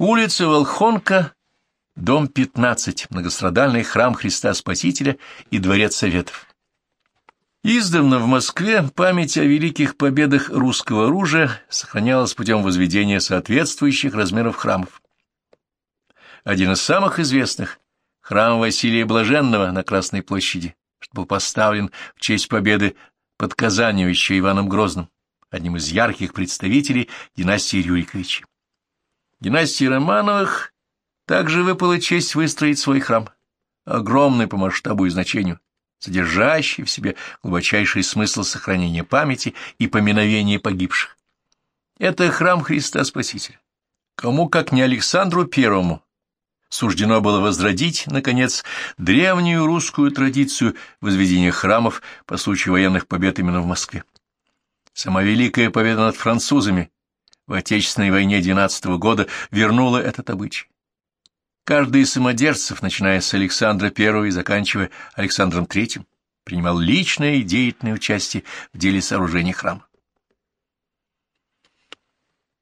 Улица Волхонка, дом 15, многострадальный храм Христа Спасителя и дворец Советов. Издавна в Москве память о великих победах русского оружия сохранялась путем возведения соответствующих размеров храмов. Один из самых известных — храм Василия Блаженного на Красной площади, что был поставлен в честь победы под Казанью еще Иваном Грозным, одним из ярких представителей династии Рюриковичей. Династии Романовых также выпала честь выстроить свой храм, огромный по масштабу и значению, содержащий в себе глубочайший смысл сохранения памяти и поминовения погибших. Это храм Христа Спасителя. Кому, как не Александру Первому, суждено было возродить, наконец, древнюю русскую традицию возведения храмов по случаю военных побед именно в Москве. Сама великая победа над французами в Отечественной войне 12 года вернула этот обычай. Каждый из самодержцев, начиная с Александра I и заканчивая Александром III, принимал личное и деятельное участие в деле сооружения храма.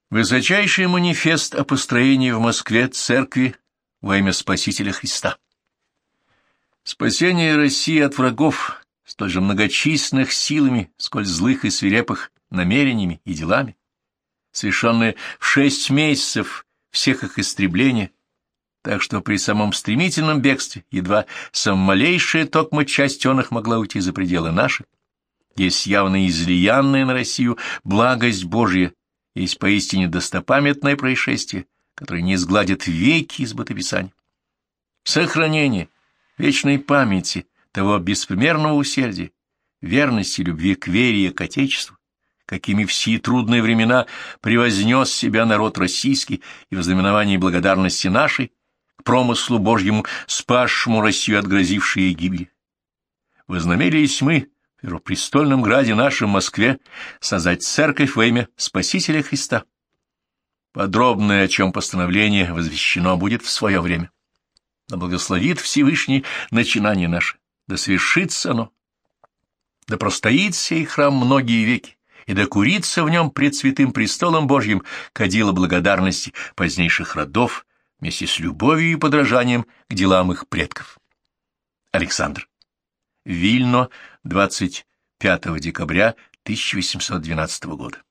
Высочайший манифест о построении в Москве церкви во имя Спасителя Христа. Спасение России от врагов, столь же многочисленных силами, сколь злых и свирепых намерениями и делами, совершенное в шесть месяцев всех их истребления, так что при самом стремительном бегстве едва самая малейшая токма их могла уйти за пределы наши, есть явно излиянная на Россию благость Божья, есть поистине достопамятное происшествие, которое не сгладит веки из бытописания. Сохранение вечной памяти того беспримерного усердия, верности, любви к вере и к Отечеству, какими в сии трудные времена превознес себя народ российский и в знаменовании благодарности нашей к промыслу Божьему, спасшему Россию от грозившей ей гибели. Вознамерились мы в первопрестольном граде нашем Москве создать церковь во имя Спасителя Христа. Подробное, о чем постановление возвещено будет в свое время. Да благословит Всевышний начинание наше, да свершится оно, да простоит сей храм многие веки, и да курится в нем пред святым престолом Божьим кадила благодарности позднейших родов вместе с любовью и подражанием к делам их предков. Александр. Вильно, 25 декабря 1812 года.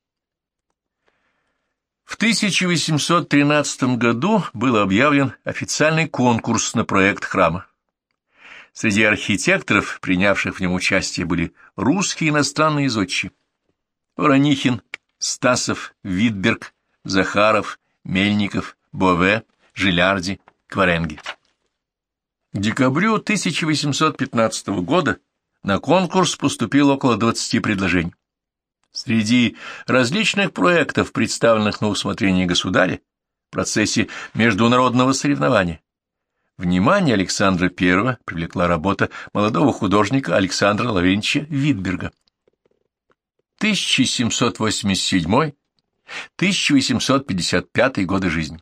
В 1813 году был объявлен официальный конкурс на проект храма. Среди архитекторов, принявших в нем участие, были русские и иностранные зодчие. Воронихин, Стасов, Витберг, Захаров, Мельников, Бове, Жилярди, Кваренги. К декабрю 1815 года на конкурс поступило около 20 предложений. Среди различных проектов, представленных на усмотрение государя в процессе международного соревнования, внимание Александра I привлекла работа молодого художника Александра Лаврентьевича Витберга. 1787-1855 годы жизни.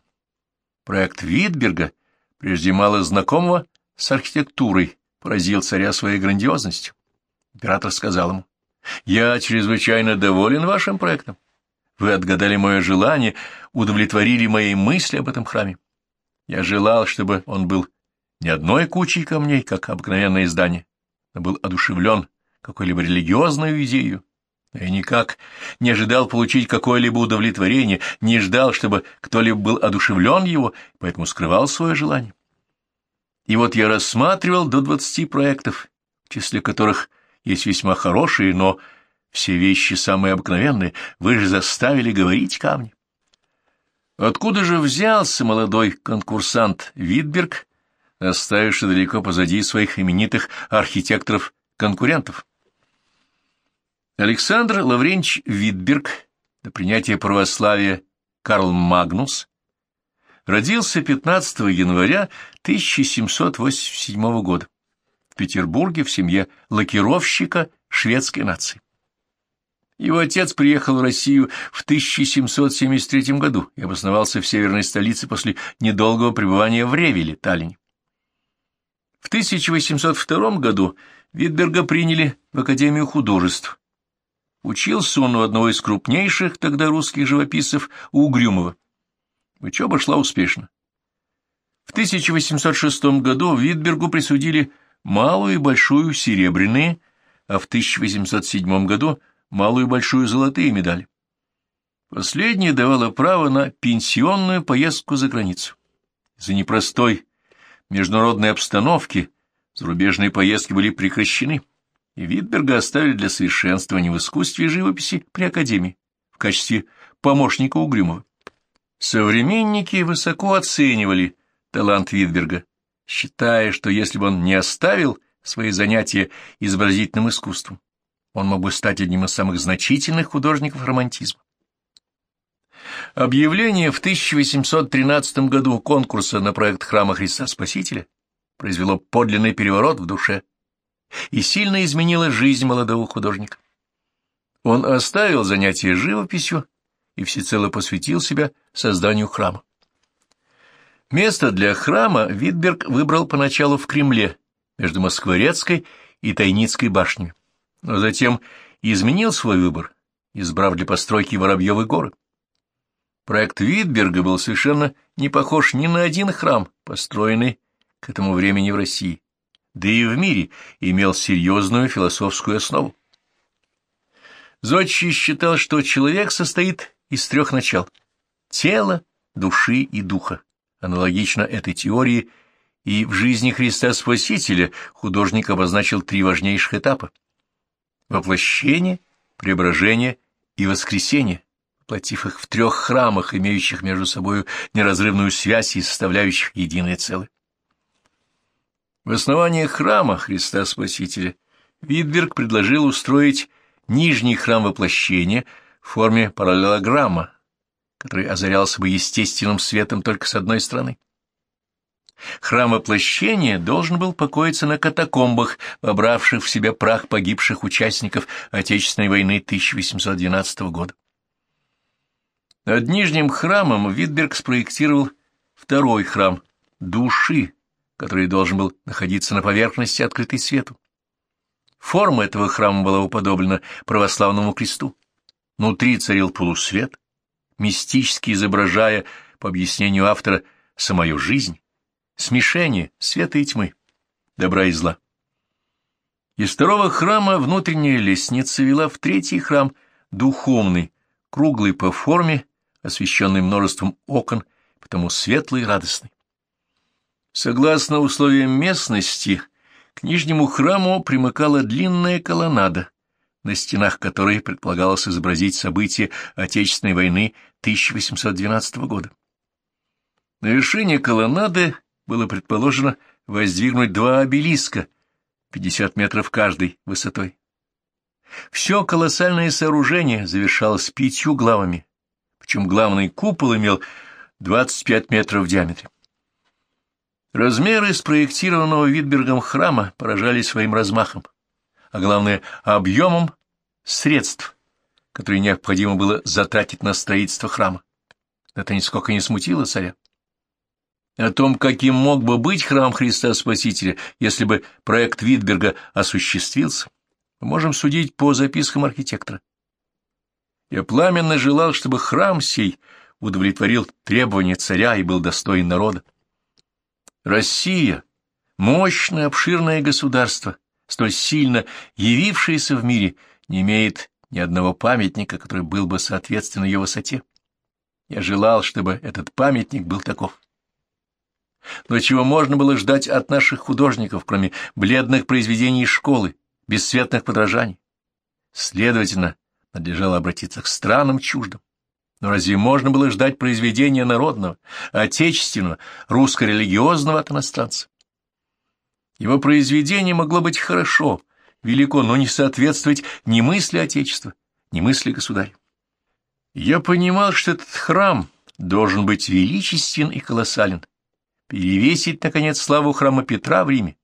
Проект Витберга, прежде мало знакомого с архитектурой, поразил царя своей грандиозностью. Император сказал ему, я чрезвычайно доволен вашим проектом. Вы отгадали мое желание, удовлетворили мои мысли об этом храме. Я желал, чтобы он был не одной кучей камней, как обыкновенное здание, но был одушевлен какой-либо религиозной идеей. Я никак не ожидал получить какое-либо удовлетворение, не ждал, чтобы кто-либо был одушевлен его, поэтому скрывал свое желание. И вот я рассматривал до двадцати проектов, в числе которых есть весьма хорошие, но все вещи самые обыкновенные. Вы же заставили говорить камни. Откуда же взялся молодой конкурсант Витберг, оставивший далеко позади своих именитых архитекторов-конкурентов? Александр Лаврентьевич Витберг, до принятия православия Карл Магнус, родился 15 января 1787 года в Петербурге в семье лакировщика шведской нации. Его отец приехал в Россию в 1773 году и обосновался в северной столице после недолгого пребывания в Ревеле, Таллине. В 1802 году Витберга приняли в Академию художеств. Учился он у одного из крупнейших тогда русских живописцев Угрюмова. Учеба шла успешно. В 1806 году Витбергу присудили малую и большую серебряные, а в 1807 году малую и большую золотые медали. Последнее давало право на пенсионную поездку за границу. Из-за непростой международной обстановки зарубежные поездки были прекращены, и Витберга оставили для совершенствования в искусстве живописи при Академии в качестве помощника Угрюмова. Современники высоко оценивали талант Витберга, считая, что если бы он не оставил свои занятия изобразительным искусством, он мог бы стать одним из самых значительных художников романтизма. Объявление в 1813 году конкурса на проект храма Христа Спасителя произвело подлинный переворот в душе и сильно изменило жизнь молодого художника. Он оставил занятия живописью и всецело посвятил себя созданию храма. Место для храма Витберг выбрал поначалу в Кремле, между Москворецкой и Тайницкой башнями, но затем изменил свой выбор, избрав для постройки Воробьевы горы. Проект Витберга был совершенно не похож ни на один храм, построенный к этому времени в России, да и в мире имел серьезную философскую основу. Зодчий считал, что человек состоит из трех начал – тела, души и духа. Аналогично этой теории и в жизни Христа Спасителя художник обозначил три важнейших этапа – воплощение, преображение и воскресение, платив их в трех храмах, имеющих между собой неразрывную связь и составляющих единое целое. В основании храма Христа Спасителя Витберг предложил устроить нижний храм воплощения в форме параллелограмма, который озарялся бы естественным светом только с одной стороны. Храм воплощения должен был покоиться на катакомбах, вобравших в себя прах погибших участников Отечественной войны 1812 года. Над Нижним храмом Витберг спроектировал второй храм души, который должен был находиться на поверхности, открытой свету. Форма этого храма была уподоблена православному кресту. Внутри царил полусвет, мистически изображая, по объяснению автора, самую жизнь, смешение света и тьмы, добра и зла. Из второго храма внутренняя лестница вела в третий храм, духовный, круглый по форме, освещенный множеством окон, потому светлый и радостный. Согласно условиям местности, к нижнему храму примыкала длинная колоннада, на стенах которой предполагалось изобразить события Отечественной войны 1812 года. На вершине колоннады было предположено воздвигнуть два обелиска, 50 метров каждой высотой. Все колоссальное сооружение завершалось пятью главами, причем главный купол имел 25 метров в диаметре. Размеры спроектированного Витбергом храма поражали своим размахом, а главное — объемом средств, которые необходимо было затратить на строительство храма. Это нисколько не смутило царя. О том, каким мог бы быть храм Христа Спасителя, если бы проект Витберга осуществился, мы можем судить по запискам архитектора. Я пламенно желал, чтобы храм сей удовлетворил требования царя и был достоин народа. Россия, мощное обширное государство, столь сильно явившееся в мире, не имеет ни одного памятника, который был бы соответственно ее высоте. Я желал, чтобы этот памятник был таков. Но чего можно было ждать от наших художников, кроме бледных произведений школы, бесцветных подражаний? Следовательно, надлежало обратиться к странам чуждым. Но разве можно было ждать произведения народного, отечественного, русско-религиозного от иностранца? Его произведение могло быть хорошо, велико, но не соответствовать ни мысли Отечества, ни мысли государя. Я понимал, что этот храм должен быть величествен и колоссален, перевесить, наконец, славу храма Петра в Риме,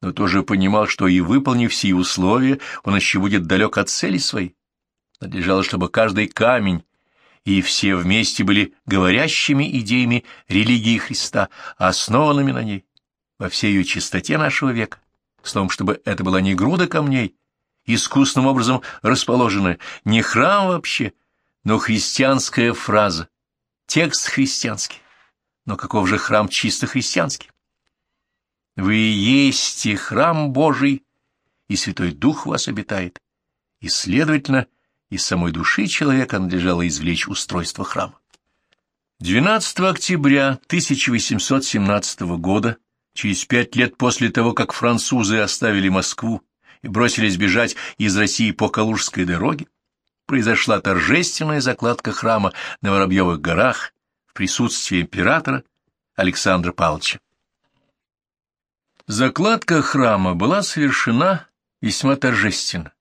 но тоже понимал, что и выполнив все условия, он еще будет далек от цели своей. Надлежало, чтобы каждый камень и все вместе были говорящими идеями религии Христа, основанными на ней, во всей ее чистоте нашего века, словом, чтобы это была не груда камней, искусным образом расположенная, не храм вообще, но христианская фраза, текст христианский. Но каков же храм чисто христианский? Вы есть храм Божий, и Святой Дух вас обитает, и, следовательно, из самой души человека надлежало извлечь устройство храма. 12 октября 1817 года, через пять лет после того, как французы оставили Москву и бросились бежать из России по Калужской дороге, произошла торжественная закладка храма на Воробьевых горах в присутствии императора Александра Павловича. Закладка храма была совершена весьма торжественно.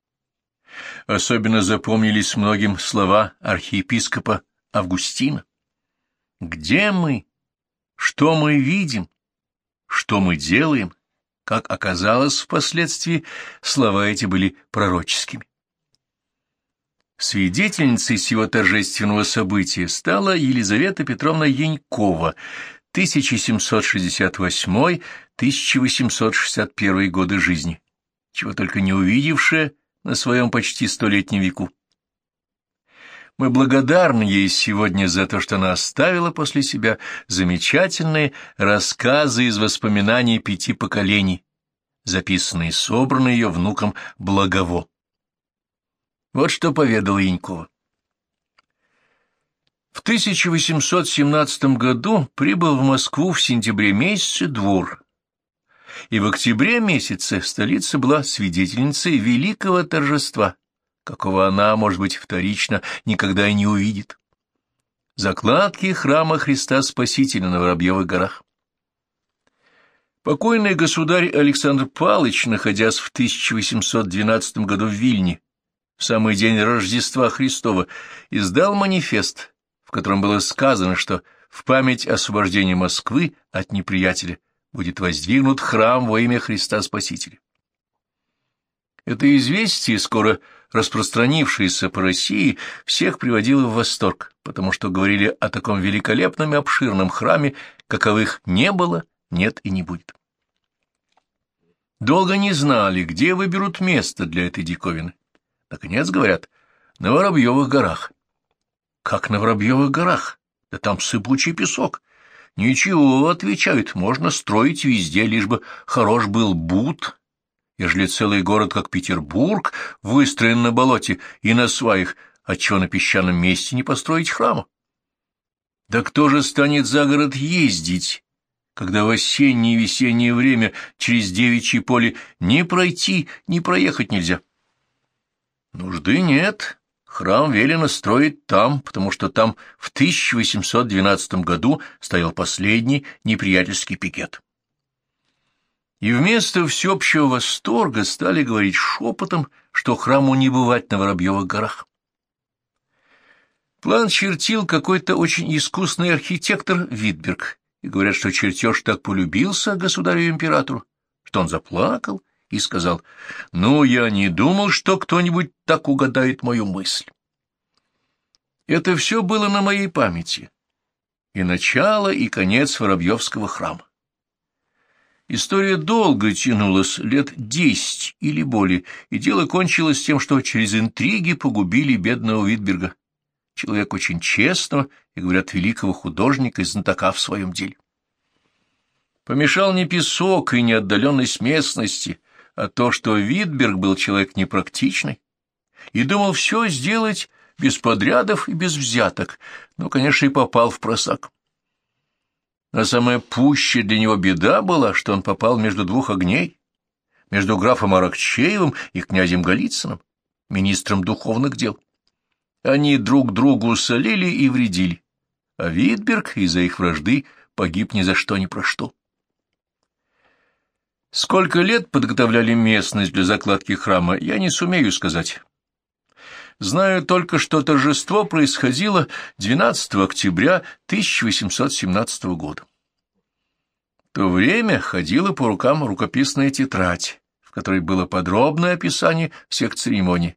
Особенно запомнились многим слова архиепископа Августина. «Где мы? Что мы видим? Что мы делаем?» Как оказалось впоследствии, слова эти были пророческими. Свидетельницей сего торжественного события стала Елизавета Петровна Янькова, 1768-1861 годы жизни, чего только не увидевшая на своем почти столетнем веку. Мы благодарны ей сегодня за то, что она оставила после себя замечательные рассказы из воспоминаний пяти поколений, записанные и собранные ее внуком Благово. Вот что поведала Янькова. В 1817 году прибыл в Москву в сентябре месяце двор, и в октябре месяце столица была свидетельницей великого торжества, какого она, может быть, вторично никогда и не увидит. Закладки храма Христа Спасителя на Воробьевых горах. Покойный государь Александр Павлович, находясь в 1812 году в Вильне, в самый день Рождества Христова, издал манифест, в котором было сказано, что в память освобождения Москвы от неприятеля будет воздвигнут храм во имя Христа Спасителя. Это известие, скоро распространившееся по России, всех приводило в восторг, потому что говорили о таком великолепном и обширном храме, каковых не было, нет и не будет. Долго не знали, где выберут место для этой диковины. Наконец, говорят, на Воробьевых горах. Как на Воробьевых горах? Да там сыпучий песок. Ничего, отвечают, можно строить везде, лишь бы хорош был бут. Ежели целый город, как Петербург, выстроен на болоте и на сваях, отчего на песчаном месте не построить храма? Да кто же станет за город ездить, когда в осеннее и весеннее время через девичье поле ни пройти, ни проехать нельзя? Нужды нет, Храм велено строить там, потому что там в 1812 году стоял последний неприятельский пикет. И вместо всеобщего восторга стали говорить шепотом, что храму не бывать на Воробьевых горах. План чертил какой-то очень искусный архитектор Витберг, и говорят, что чертеж так полюбился государю-императору, что он заплакал и сказал, «Ну, я не думал, что кто-нибудь так угадает мою мысль». Это все было на моей памяти, и начало, и конец Воробьевского храма. История долго тянулась, лет десять или более, и дело кончилось тем, что через интриги погубили бедного Витберга, человек очень честного и, говорят, великого художника и знатока в своем деле. Помешал не песок и не отдаленность местности, а то, что Витберг был человек непрактичный и думал все сделать без подрядов и без взяток, но, конечно, и попал в просак. А самая пущая для него беда была, что он попал между двух огней, между графом Аракчеевым и князем Голицыным, министром духовных дел. Они друг другу солили и вредили, а Витберг из-за их вражды погиб ни за что ни про что. Сколько лет подготовляли местность для закладки храма, я не сумею сказать. Знаю только, что торжество происходило 12 октября 1817 года. В то время ходила по рукам рукописная тетрадь, в которой было подробное описание всех церемоний,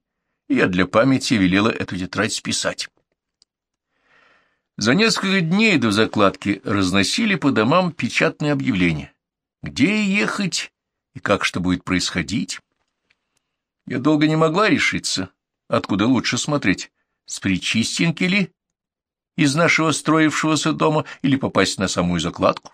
и я для памяти велела эту тетрадь списать. За несколько дней до закладки разносили по домам печатные объявления где ехать и как что будет происходить. Я долго не могла решиться, откуда лучше смотреть, с Причистенки ли из нашего строившегося дома или попасть на самую закладку.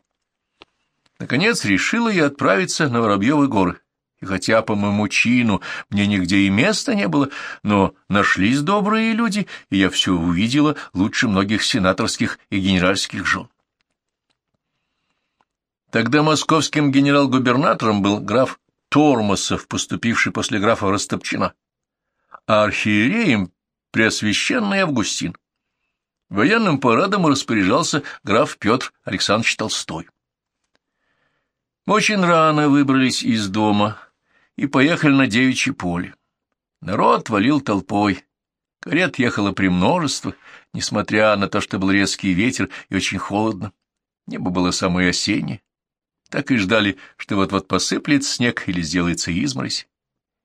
Наконец решила я отправиться на Воробьевы горы, и хотя по моему чину мне нигде и места не было, но нашлись добрые люди, и я все увидела лучше многих сенаторских и генеральских жен. Тогда московским генерал-губернатором был граф Тормосов, поступивший после графа Растопчина, а архиереем — Преосвященный Августин. Военным парадом распоряжался граф Петр Александрович Толстой. Мы очень рано выбрались из дома и поехали на девичье поле. Народ валил толпой. Карет ехало премножество, несмотря на то, что был резкий ветер и очень холодно. Небо было самое осеннее. Так и ждали, что вот-вот посыплет снег или сделается изморозь.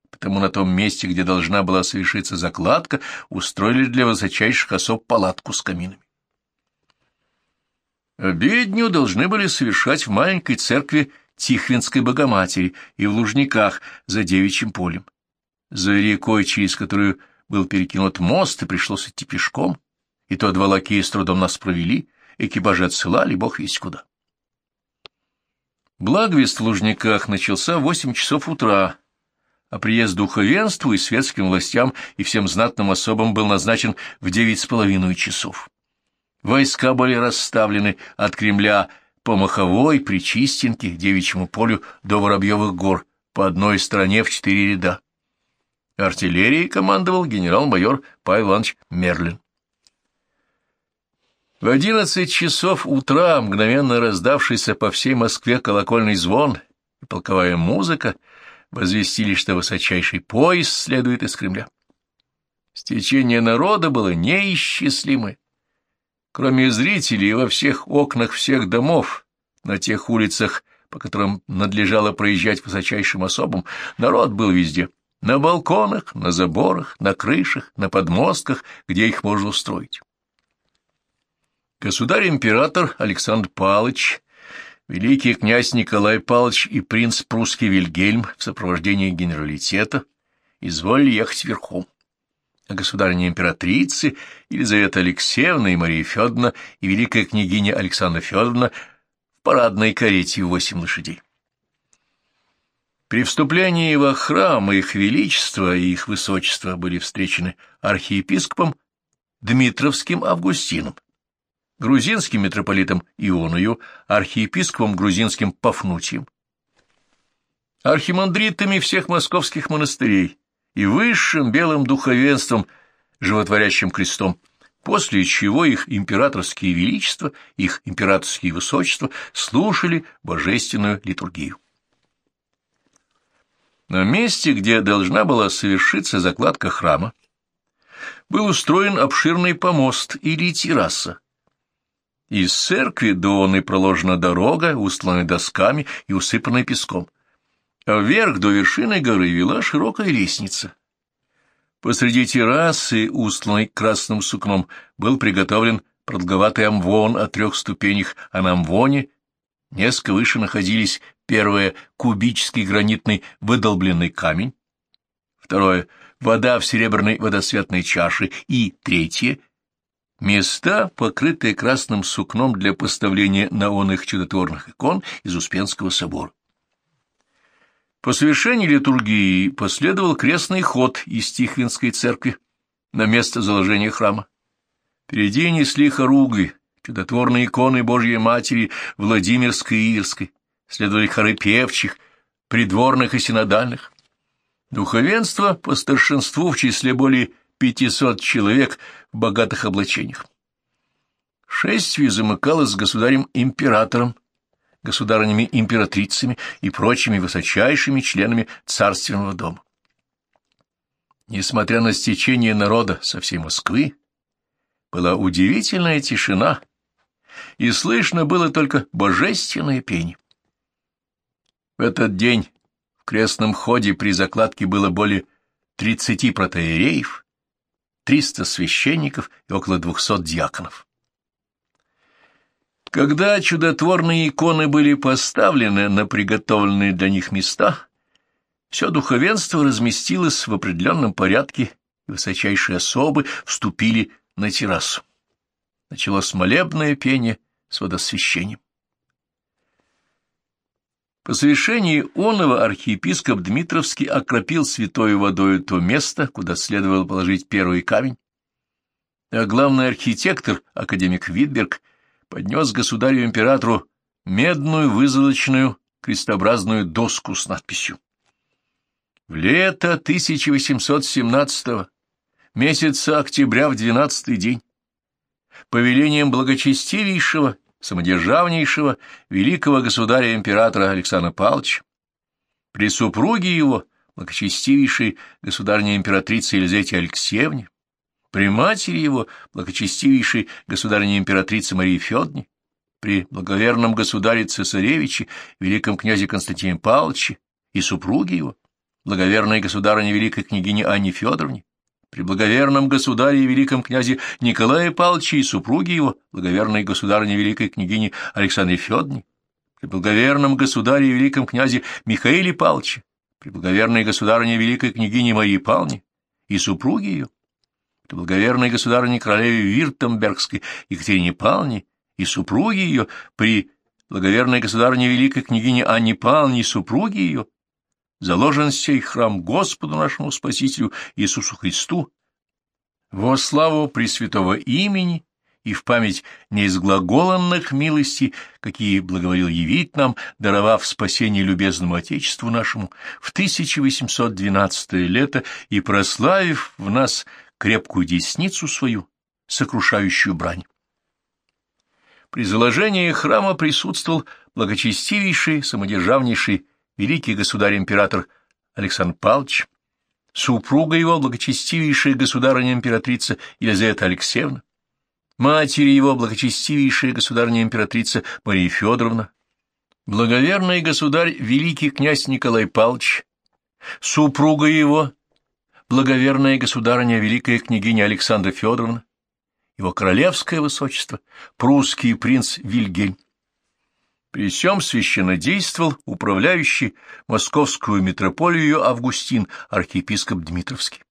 Потому на том месте, где должна была совершиться закладка, устроили для высочайших особ палатку с каминами. Обедню должны были совершать в маленькой церкви Тихвинской Богоматери и в Лужниках за девичьим полем. За рекой, через которую был перекинут мост, и пришлось идти пешком, и то два лакея с трудом нас провели, экипажи отсылали, бог весть куда. Благовест в Лужниках начался в восемь часов утра, а приезд духовенству и светским властям и всем знатным особам был назначен в девять с половиной часов. Войска были расставлены от Кремля по Маховой, Причистенке, Девичьему полю до Воробьевых гор, по одной стороне в четыре ряда. Артиллерией командовал генерал-майор Павел Иванович Мерлин. В одиннадцать часов утра, мгновенно раздавшийся по всей Москве колокольный звон и полковая музыка, возвестили, что высочайший поезд следует из Кремля. Стечение народа было неисчислимое. Кроме зрителей во всех окнах всех домов, на тех улицах, по которым надлежало проезжать высочайшим особам, народ был везде. На балконах, на заборах, на крышах, на подмостках, где их можно устроить. Государь-император Александр Павлович, великий князь Николай Павлович и принц прусский Вильгельм в сопровождении генералитета изволили ехать верхом. А государыня-императрицы Елизавета Алексеевна и Мария Федоровна и великая княгиня Александра Федоровна в парадной карете в восемь лошадей. При вступлении во храм их величество и их высочество были встречены архиепископом Дмитровским Августином, грузинским митрополитом Ионою, архиепископом грузинским Пафнутием, архимандритами всех московских монастырей и высшим белым духовенством, животворящим крестом, после чего их императорские величества, их императорские высочества слушали божественную литургию. На месте, где должна была совершиться закладка храма, был устроен обширный помост или терраса, из церкви до Оны проложена дорога, устланная досками и усыпанная песком. А вверх до вершины горы вела широкая лестница. Посреди террасы, устланной красным сукном, был приготовлен продолговатый амвон о трех ступенях, а на амвоне несколько выше находились первое — кубический гранитный выдолбленный камень, второе — вода в серебряной водосветной чаше и третье — Места, покрытые красным сукном для поставления наонных чудотворных икон из Успенского собора. По совершении литургии последовал крестный ход из Тихвинской церкви на место заложения храма. Впереди несли хоругви, чудотворные иконы Божьей Матери Владимирской и Ирской, следовали хоры певчих, придворных и синодальных. Духовенство по старшинству в числе более пятисот человек в богатых облачениях. Шествие замыкалось с государем-императором, государынями-императрицами и прочими высочайшими членами царственного дома. Несмотря на стечение народа со всей Москвы, была удивительная тишина, и слышно было только божественное пение. В этот день в крестном ходе при закладке было более тридцати протеереев, триста священников и около двухсот дьяконов. Когда чудотворные иконы были поставлены на приготовленные для них места, все духовенство разместилось в определенном порядке, и высочайшие особы вступили на террасу. началось молебное пение с водосвящением. По совершении оного архиепископ Дмитровский окропил святой водою то место, куда следовало положить первый камень, а главный архитектор, академик Витберг, поднес государю-императору медную вызолоченную крестообразную доску с надписью. В лето 1817 месяца октября в двенадцатый день, повелением благочестивейшего самодержавнейшего великого государя-императора Александра Павловича, при супруге его, благочестивейшей государственной императрице Елизавете Алексеевне, при матери его, благочестивейшей государственной императрице Марии Федоровне, при благоверном государе-цесаревиче, великом князе Константине Павловиче и супруге его, благоверной государыне великой княгине Анне Федоровне, при благоверном государе и великом князе Николае Павловиче и супруге его, благоверной государыне великой княгине Александре Федоровне, при благоверном государе и великом князе Михаиле Павловиче, при благоверной государыне великой княгине Марии Павловне и супруге ее, при благоверной государыне королеве Виртембергской Екатерине Павловне и супруге ее, при благоверной государыне великой княгине Анне Павловне и супруге ее, заложен сей храм Господу нашему Спасителю Иисусу Христу, во славу Пресвятого имени и в память неизглаголанных милостей, какие благоволил явить нам, даровав спасение любезному Отечеству нашему в 1812 лето и прославив в нас крепкую десницу свою, сокрушающую брань. При заложении храма присутствовал благочестивейший, самодержавнейший великий государь-император Александр Павлович, супруга его, благочестивейшая государыня-императрица Елизавета Алексеевна, матери его, благочестивейшая государыня-императрица Мария Федоровна, благоверный государь великий князь Николай Павлович, супруга его, благоверная государыня великая княгиня Александра Федоровна, его королевское высочество, прусский принц Вильгельм, при всем священнодействовал управляющий московскую митрополию Августин, архиепископ Дмитровский.